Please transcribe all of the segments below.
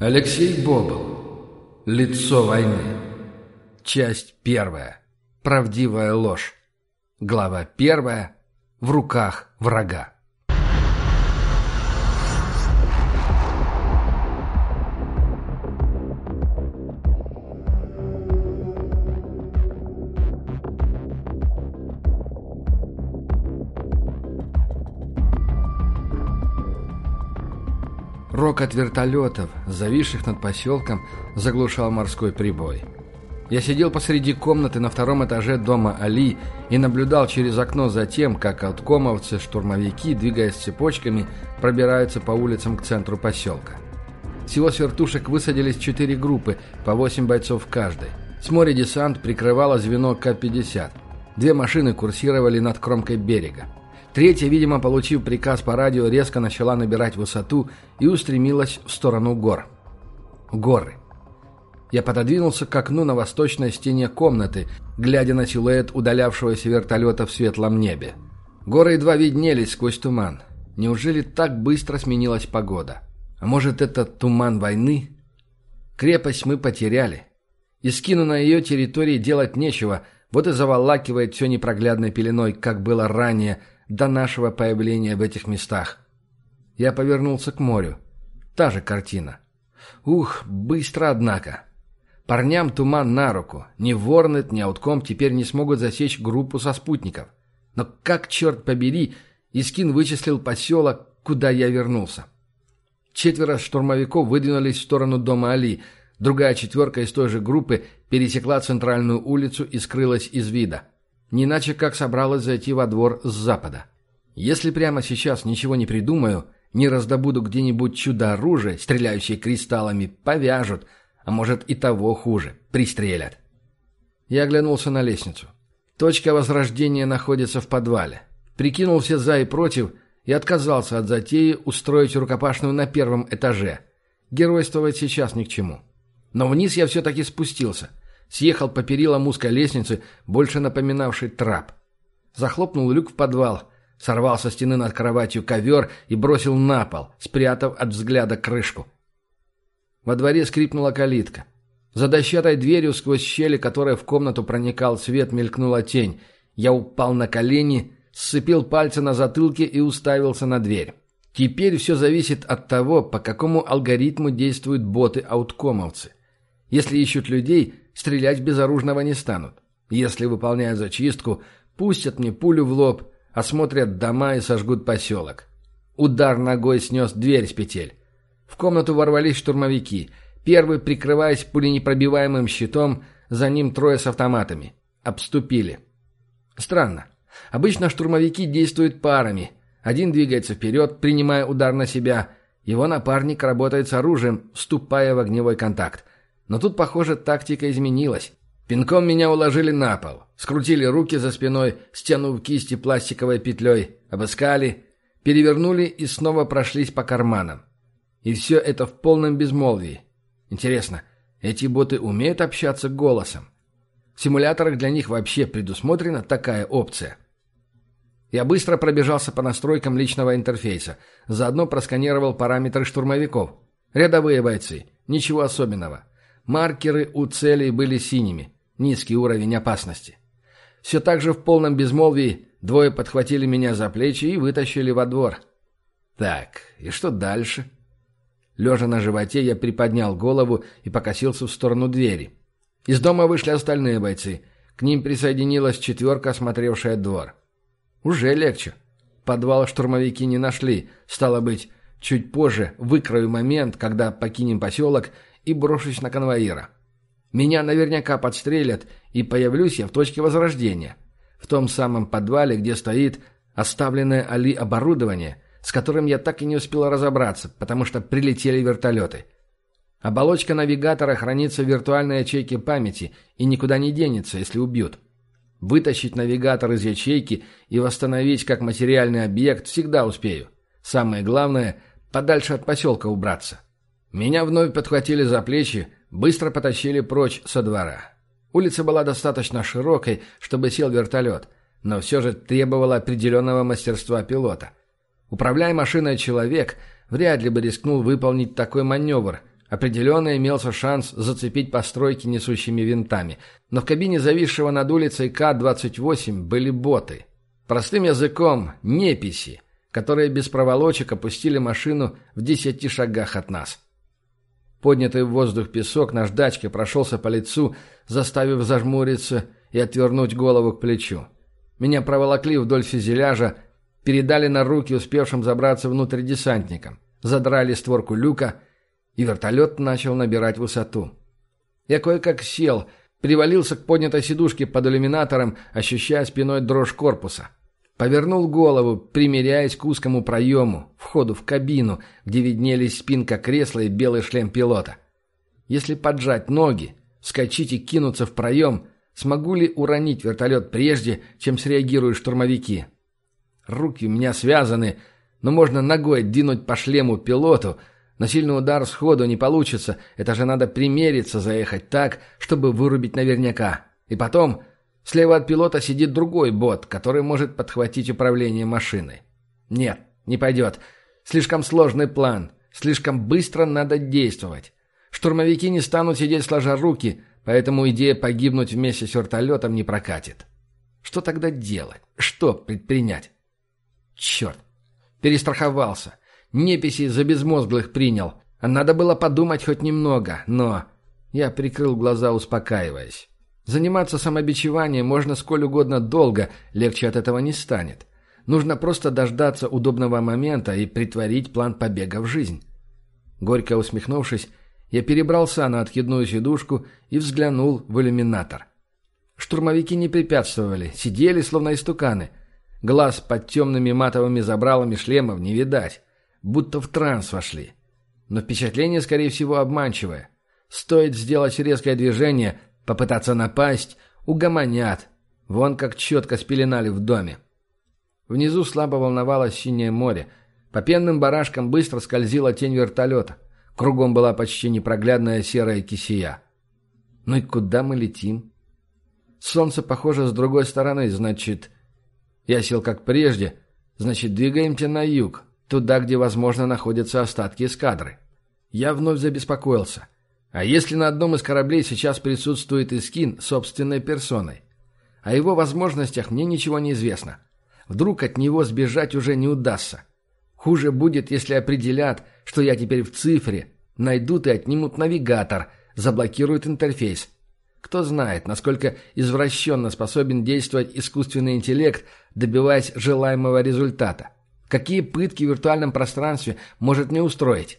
Алексей Бобл. Лицо войны. Часть первая. Правдивая ложь. Глава первая. В руках врага. Рок от вертолетов, зависших над поселком, заглушал морской прибой. Я сидел посреди комнаты на втором этаже дома Али и наблюдал через окно за тем, как откомовцы-штурмовики, двигаясь цепочками, пробираются по улицам к центру поселка. Всего с вертушек высадились четыре группы, по восемь бойцов каждой. С моря десант прикрывало звено К-50. Две машины курсировали над кромкой берега. Третья, видимо, получив приказ по радио, резко начала набирать высоту и устремилась в сторону гор. Горы. Я пододвинулся к окну на восточной стене комнаты, глядя на силуэт удалявшегося вертолета в светлом небе. Горы едва виднелись сквозь туман. Неужели так быстро сменилась погода? А может, это туман войны? Крепость мы потеряли. И скину на ее территории делать нечего, вот и заволакивает все непроглядной пеленой, как было ранее, до нашего появления в этих местах. Я повернулся к морю. Та же картина. Ух, быстро, однако. Парням туман на руку. Ни Ворнет, ни Аутком теперь не смогут засечь группу со спутников. Но как, черт побери, Искин вычислил поселок, куда я вернулся. Четверо штурмовиков выдвинулись в сторону дома Али. Другая четверка из той же группы пересекла центральную улицу и скрылась из вида. Не иначе как собралась зайти во двор с запада. Если прямо сейчас ничего не придумаю, не раздобуду где-нибудь чудо-оружие, стреляющее кристаллами, повяжут, а может и того хуже, пристрелят. Я оглянулся на лестницу. Точка возрождения находится в подвале. Прикинул все за и против и отказался от затеи устроить рукопашную на первом этаже. Геройствовать сейчас ни к чему. Но вниз я все-таки спустился – Съехал по перилам узкой лестницы, больше напоминавшей трап. Захлопнул люк в подвал, сорвал со стены над кроватью ковер и бросил на пол, спрятав от взгляда крышку. Во дворе скрипнула калитка. За дощатой дверью, сквозь щели, которой в комнату проникал свет, мелькнула тень. Я упал на колени, сцепил пальцы на затылке и уставился на дверь. Теперь все зависит от того, по какому алгоритму действуют боты-ауткомовцы. Если ищут людей, стрелять безоружного не станут. Если выполняют зачистку, пустят мне пулю в лоб, осмотрят дома и сожгут поселок. Удар ногой снес дверь с петель. В комнату ворвались штурмовики. Первый, прикрываясь пуленепробиваемым щитом, за ним трое с автоматами. Обступили. Странно. Обычно штурмовики действуют парами. Один двигается вперед, принимая удар на себя. Его напарник работает с оружием, вступая в огневой контакт. Но тут, похоже, тактика изменилась. Пинком меня уложили на пол, скрутили руки за спиной, стянув кисти пластиковой петлей, обыскали, перевернули и снова прошлись по карманам. И все это в полном безмолвии. Интересно, эти боты умеют общаться голосом? В симуляторах для них вообще предусмотрена такая опция. Я быстро пробежался по настройкам личного интерфейса, заодно просканировал параметры штурмовиков. Рядовые бойцы, ничего особенного. Маркеры у целей были синими. Низкий уровень опасности. Все так же в полном безмолвии двое подхватили меня за плечи и вытащили во двор. Так, и что дальше? Лежа на животе, я приподнял голову и покосился в сторону двери. Из дома вышли остальные бойцы. К ним присоединилась четверка, осмотревшая двор. Уже легче. Подвал штурмовики не нашли. Стало быть, чуть позже выкрою момент, когда покинем поселок и брошусь на конвоира. Меня наверняка подстрелят, и появлюсь я в точке возрождения. В том самом подвале, где стоит оставленное Али оборудование, с которым я так и не успел разобраться, потому что прилетели вертолеты. Оболочка навигатора хранится в виртуальной ячейке памяти и никуда не денется, если убьют. Вытащить навигатор из ячейки и восстановить как материальный объект всегда успею. Самое главное – подальше от поселка убраться. Меня вновь подхватили за плечи, быстро потащили прочь со двора. Улица была достаточно широкой, чтобы сел вертолет, но все же требовала определенного мастерства пилота. Управляя машиной человек, вряд ли бы рискнул выполнить такой маневр. Определенно имелся шанс зацепить постройки несущими винтами. Но в кабине зависшего над улицей К-28 были боты. Простым языком – неписи, которые без проволочек опустили машину в десяти шагах от нас. Поднятый в воздух песок наждачкой прошелся по лицу, заставив зажмуриться и отвернуть голову к плечу. Меня проволокли вдоль фюзеляжа, передали на руки успевшим забраться внутрь десантникам, задрали створку люка, и вертолет начал набирать высоту. Я кое-как сел, привалился к поднятой сидушке под иллюминатором, ощущая спиной дрожь корпуса. Повернул голову, примеряясь к узкому проему, входу в кабину, где виднелись спинка кресла и белый шлем пилота. Если поджать ноги, вскочить и кинуться в проем, смогу ли уронить вертолет прежде, чем среагируют штурмовики? Руки у меня связаны, но можно ногой двинуть по шлему пилоту, но сильный удар сходу не получится, это же надо примериться заехать так, чтобы вырубить наверняка. И потом Слева от пилота сидит другой бот, который может подхватить управление машиной. Нет, не пойдет. Слишком сложный план. Слишком быстро надо действовать. Штурмовики не станут сидеть сложа руки, поэтому идея погибнуть вместе с вертолетом не прокатит. Что тогда делать? Что предпринять? Черт. Перестраховался. Неписи за безмозглых принял. Надо было подумать хоть немного, но... Я прикрыл глаза, успокаиваясь. Заниматься самобичеванием можно сколь угодно долго, легче от этого не станет. Нужно просто дождаться удобного момента и притворить план побега в жизнь. Горько усмехнувшись, я перебрался на откидную сидушку и взглянул в иллюминатор. Штурмовики не препятствовали, сидели словно истуканы. Глаз под темными матовыми забралами шлемов не видать, будто в транс вошли. Но впечатление, скорее всего, обманчивое. Стоит сделать резкое движение, Попытаться напасть — угомонят. Вон как четко спеленали в доме. Внизу слабо волновалось синее море. По пенным барашкам быстро скользила тень вертолета. Кругом была почти непроглядная серая кисия. Ну и куда мы летим? Солнце, похоже, с другой стороны, значит... Я сел как прежде, значит, двигаемся на юг, туда, где, возможно, находятся остатки эскадры. Я вновь забеспокоился — а если на одном из кораблей сейчас присутствует Искин собственной персоной? О его возможностях мне ничего не известно. Вдруг от него сбежать уже не удастся. Хуже будет, если определят, что я теперь в цифре, найдут и отнимут навигатор, заблокируют интерфейс. Кто знает, насколько извращенно способен действовать искусственный интеллект, добиваясь желаемого результата. Какие пытки в виртуальном пространстве может не устроить?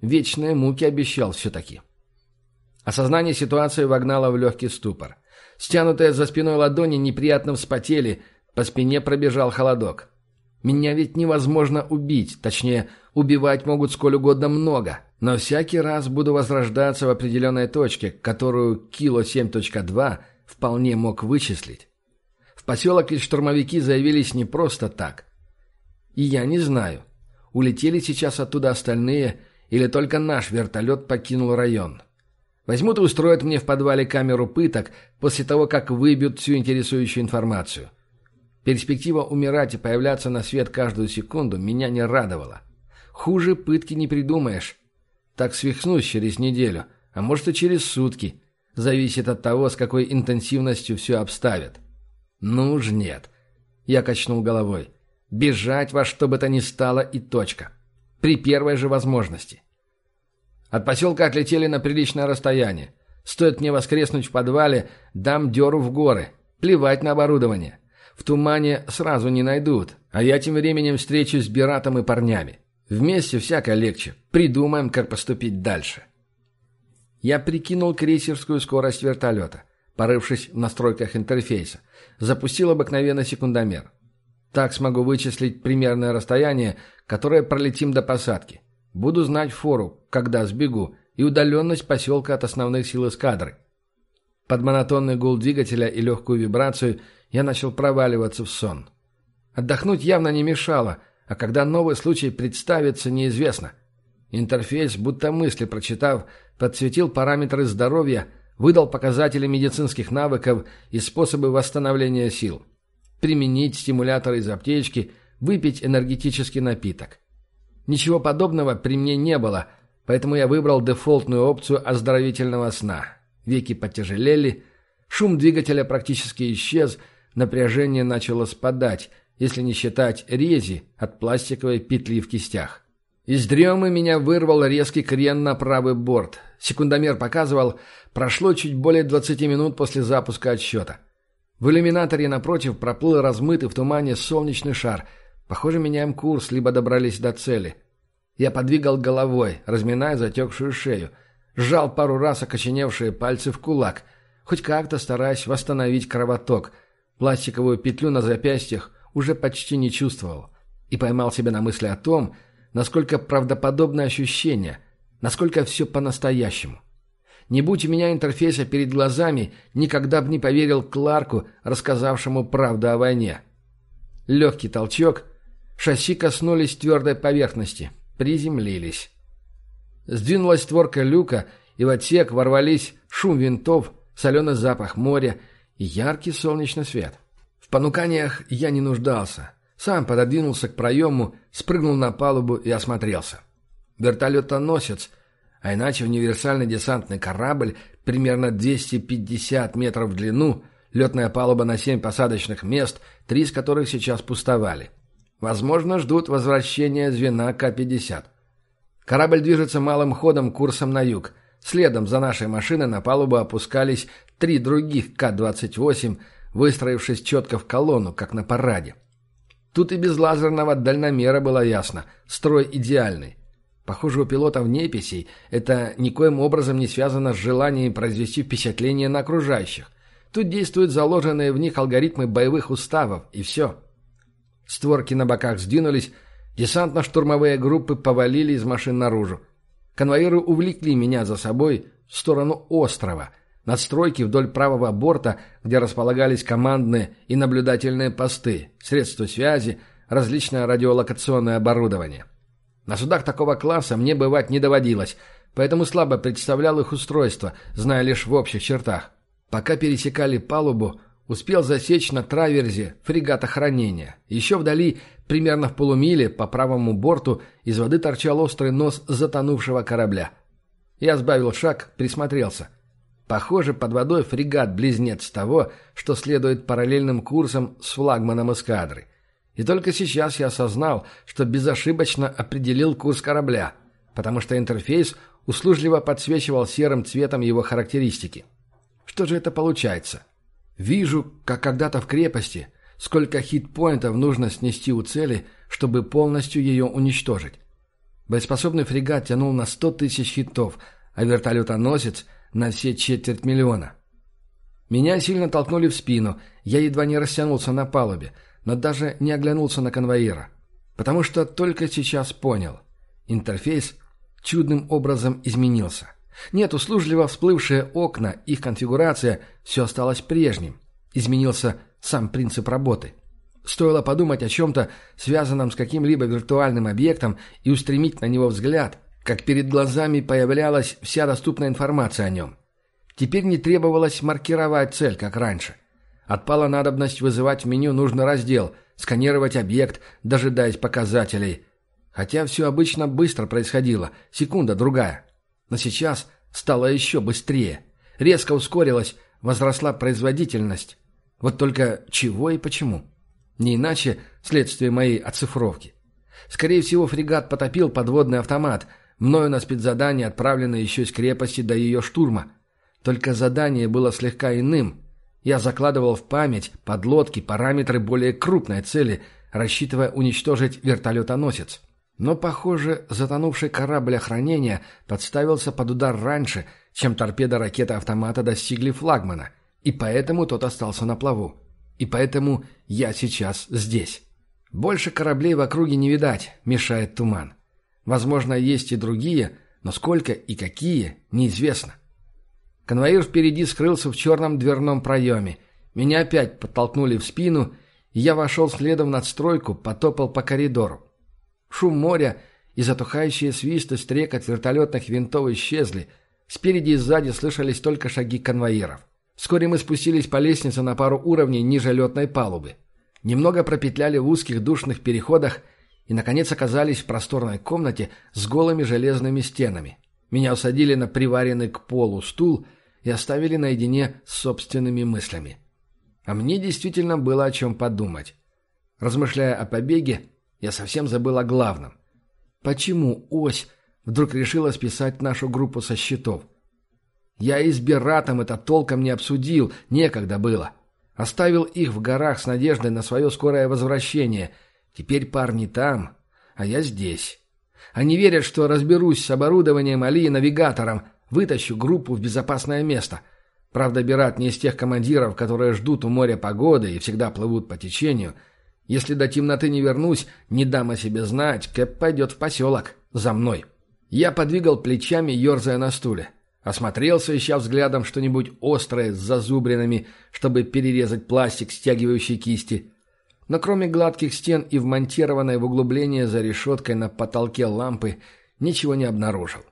Вечные муки обещал все-таки. Осознание ситуации вогнало в легкий ступор. Стянутые за спиной ладони неприятно вспотели, по спине пробежал холодок. Меня ведь невозможно убить, точнее, убивать могут сколь угодно много, но всякий раз буду возрождаться в определенной точке, которую Кило 7.2 вполне мог вычислить. В поселок ведь штурмовики заявились не просто так. И я не знаю, улетели сейчас оттуда остальные или только наш вертолет покинул район. Возьмут и устроят мне в подвале камеру пыток после того, как выбьют всю интересующую информацию. Перспектива умирать и появляться на свет каждую секунду меня не радовала. Хуже пытки не придумаешь. Так свихнусь через неделю, а может и через сутки. Зависит от того, с какой интенсивностью все обставят. Ну уж нет. Я качнул головой. Бежать во что бы то ни стало и точка. При первой же возможности. От поселка отлетели на приличное расстояние. Стоит мне воскреснуть в подвале, дам дёру в горы. Плевать на оборудование. В тумане сразу не найдут, а я тем временем встречусь с Биратом и парнями. Вместе всяко легче. Придумаем, как поступить дальше. Я прикинул крейсерскую скорость вертолета, порывшись в настройках интерфейса. Запустил обыкновенный секундомер. Так смогу вычислить примерное расстояние, которое пролетим до посадки. Буду знать фору, когда сбегу, и удаленность поселка от основных сил эскадры. Под монотонный гул двигателя и легкую вибрацию я начал проваливаться в сон. Отдохнуть явно не мешало, а когда новый случай представится, неизвестно. Интерфейс, будто мысли прочитав, подсветил параметры здоровья, выдал показатели медицинских навыков и способы восстановления сил. Применить стимулятор из аптечки, выпить энергетический напиток. Ничего подобного при мне не было, поэтому я выбрал дефолтную опцию оздоровительного сна. Веки потяжелели, шум двигателя практически исчез, напряжение начало спадать, если не считать рези от пластиковой петли в кистях. Из дремы меня вырвал резкий крен на правый борт. Секундомер показывал, прошло чуть более 20 минут после запуска отсчета. В иллюминаторе напротив проплыл размытый в тумане солнечный шар – Похоже, меняем курс, либо добрались до цели. Я подвигал головой, разминая затекшую шею. Сжал пару раз окоченевшие пальцы в кулак, хоть как-то стараясь восстановить кровоток. Пластиковую петлю на запястьях уже почти не чувствовал. И поймал себя на мысли о том, насколько правдоподобное ощущение, насколько все по-настоящему. Не будь у меня интерфейса перед глазами, никогда бы не поверил Кларку, рассказавшему правду о войне. Легкий толчок — Шасси коснулись твердой поверхности. Приземлились. Сдвинулась створка люка, и в отсек ворвались шум винтов, соленый запах моря и яркий солнечный свет. В понуканиях я не нуждался. Сам пододвинулся к проему, спрыгнул на палубу и осмотрелся. Вертолетоносец, а иначе универсальный десантный корабль, примерно 250 метров в длину, летная палуба на 7 посадочных мест, три из которых сейчас пустовали – Возможно, ждут возвращения звена К-50. Корабль движется малым ходом курсом на юг. Следом за нашей машиной на палубу опускались три других К-28, выстроившись четко в колонну, как на параде. Тут и без лазерного дальномера было ясно. Строй идеальный. Похоже, у пилотов неписей это никоим образом не связано с желанием произвести впечатление на окружающих. Тут действуют заложенные в них алгоритмы боевых уставов, и все. Створки на боках сдвинулись, десантно-штурмовые группы повалили из машин наружу. Конвоиры увлекли меня за собой в сторону острова, надстройки вдоль правого борта, где располагались командные и наблюдательные посты, средства связи, различное радиолокационное оборудование. На судах такого класса мне бывать не доводилось, поэтому слабо представлял их устройство, зная лишь в общих чертах. Пока пересекали палубу, Успел засечь на траверзе фрегат охранения. Еще вдали, примерно в полумиле, по правому борту, из воды торчал острый нос затонувшего корабля. Я сбавил шаг, присмотрелся. Похоже, под водой фрегат-близнец того, что следует параллельным курсом с флагманом эскадры. И только сейчас я осознал, что безошибочно определил курс корабля, потому что интерфейс услужливо подсвечивал серым цветом его характеристики. Что же это получается? Вижу, как когда-то в крепости, сколько хит-поинтов нужно снести у цели, чтобы полностью ее уничтожить. Боеспособный фрегат тянул на сто тысяч хитов, а вертолетоносец — на все четверть миллиона. Меня сильно толкнули в спину, я едва не растянулся на палубе, но даже не оглянулся на конвоира. Потому что только сейчас понял. Интерфейс чудным образом изменился. Нет, услужливо всплывшие окна, их конфигурация, все осталось прежним. Изменился сам принцип работы. Стоило подумать о чем-то, связанном с каким-либо виртуальным объектом, и устремить на него взгляд, как перед глазами появлялась вся доступная информация о нем. Теперь не требовалось маркировать цель, как раньше. Отпала надобность вызывать в меню нужный раздел, сканировать объект, дожидаясь показателей. Хотя все обычно быстро происходило, секунда-другая. Но сейчас стало еще быстрее. Резко ускорилась, возросла производительность. Вот только чего и почему? Не иначе следствие моей оцифровки. Скорее всего, фрегат потопил подводный автомат, мною на спецзадание отправлено еще из крепости до ее штурма. Только задание было слегка иным. Я закладывал в память подлодки параметры более крупной цели, рассчитывая уничтожить вертолетоносец. Но, похоже, затонувший корабль охранения подставился под удар раньше, чем торпеда ракеты автомата достигли флагмана, и поэтому тот остался на плаву. И поэтому я сейчас здесь. Больше кораблей в округе не видать, мешает туман. Возможно, есть и другие, но сколько и какие, неизвестно. Конвоир впереди скрылся в черном дверном проеме. Меня опять подтолкнули в спину, и я вошел следом в надстройку, потопал по коридору. Шум моря и затухающие свисты стрекот вертолетных винтов исчезли. Спереди и сзади слышались только шаги конвоиров. Вскоре мы спустились по лестнице на пару уровней ниже летной палубы. Немного пропетляли в узких душных переходах и, наконец, оказались в просторной комнате с голыми железными стенами. Меня усадили на приваренный к полу стул и оставили наедине с собственными мыслями. А мне действительно было о чем подумать. Размышляя о побеге, я совсем забыл о главном. Почему ось вдруг решила списать нашу группу со счетов? Я и с Бератом это толком не обсудил, некогда было. — Оставил их в горах с надеждой на свое скорое возвращение. Теперь парни там, а я здесь. Они верят, что разберусь с оборудованием Али и навигатором, вытащу группу в безопасное место. Правда, Бират не из тех командиров, которые ждут у моря погоды и всегда плывут по течению. Если до темноты не вернусь, не дам о себе знать, Кэп пойдет в поселок. За мной. Я подвигал плечами, ерзая на стуле. Осмотрелся, ища взглядом что-нибудь острое с зазубринами, чтобы перерезать пластик, стягивающий кисти. Но кроме гладких стен и вмонтированной в углубление за решеткой на потолке лампы, ничего не обнаружил.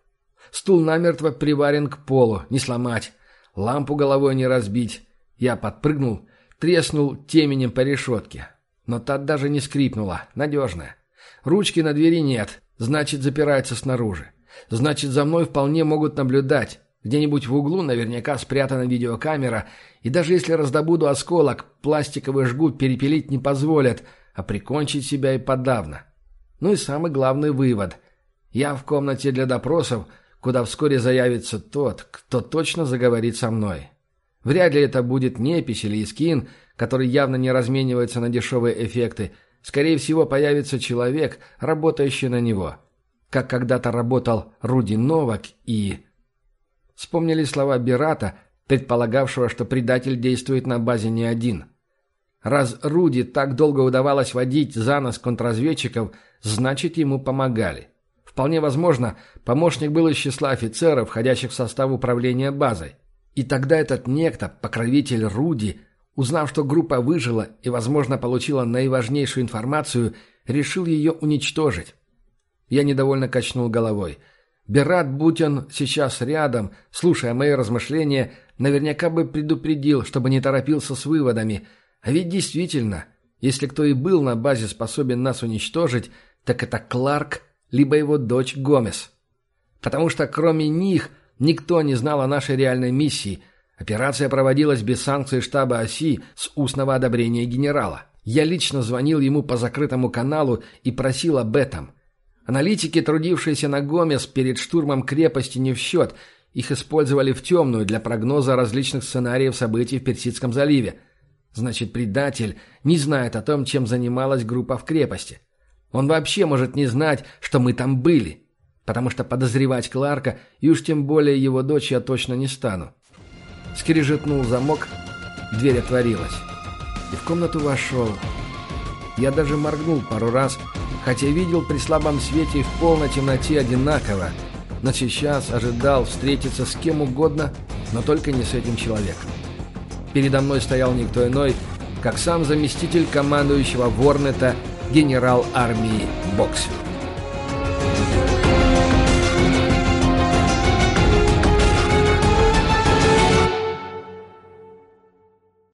Стул намертво приварен к полу, не сломать. Лампу головой не разбить. Я подпрыгнул, треснул теменем по решетке. Но та даже не скрипнула, надежная. Ручки на двери нет, значит запирается снаружи. Значит, за мной вполне могут наблюдать. Где-нибудь в углу наверняка спрятана видеокамера, и даже если раздобуду осколок, пластиковый жгут перепилить не позволят, а прикончить себя и подавно. Ну и самый главный вывод. Я в комнате для допросов, куда вскоре заявится тот, кто точно заговорит со мной. Вряд ли это будет непись или искин, который явно не разменивается на дешевые эффекты. Скорее всего, появится человек, работающий на него как когда-то работал Руди Новак и... Вспомнили слова Бирата, предполагавшего, что предатель действует на базе не один. Раз Руди так долго удавалось водить за нос контрразведчиков, значит, ему помогали. Вполне возможно, помощник был из числа офицеров, входящих в состав управления базой. И тогда этот некто, покровитель Руди, узнав, что группа выжила и, возможно, получила наиважнейшую информацию, решил ее уничтожить. Я недовольно качнул головой. Берат, будь он сейчас рядом, слушая мои размышления, наверняка бы предупредил, чтобы не торопился с выводами. А ведь действительно, если кто и был на базе способен нас уничтожить, так это Кларк, либо его дочь Гомес. Потому что кроме них никто не знал о нашей реальной миссии. Операция проводилась без санкций штаба оси с устного одобрения генерала. Я лично звонил ему по закрытому каналу и просил об этом – Аналитики, трудившиеся на Гомес перед штурмом крепости, не в счет. Их использовали в темную для прогноза различных сценариев событий в Персидском заливе. Значит, предатель не знает о том, чем занималась группа в крепости. Он вообще может не знать, что мы там были. Потому что подозревать Кларка и уж тем более его дочь я точно не стану. Скрежетнул замок, дверь отворилась. И в комнату вошел. Я даже моргнул пару раз, хотя видел при слабом свете и в полной темноте одинаково, но сейчас ожидал встретиться с кем угодно, но только не с этим человеком. Передо мной стоял никто иной, как сам заместитель командующего Ворнета генерал армии Боксер.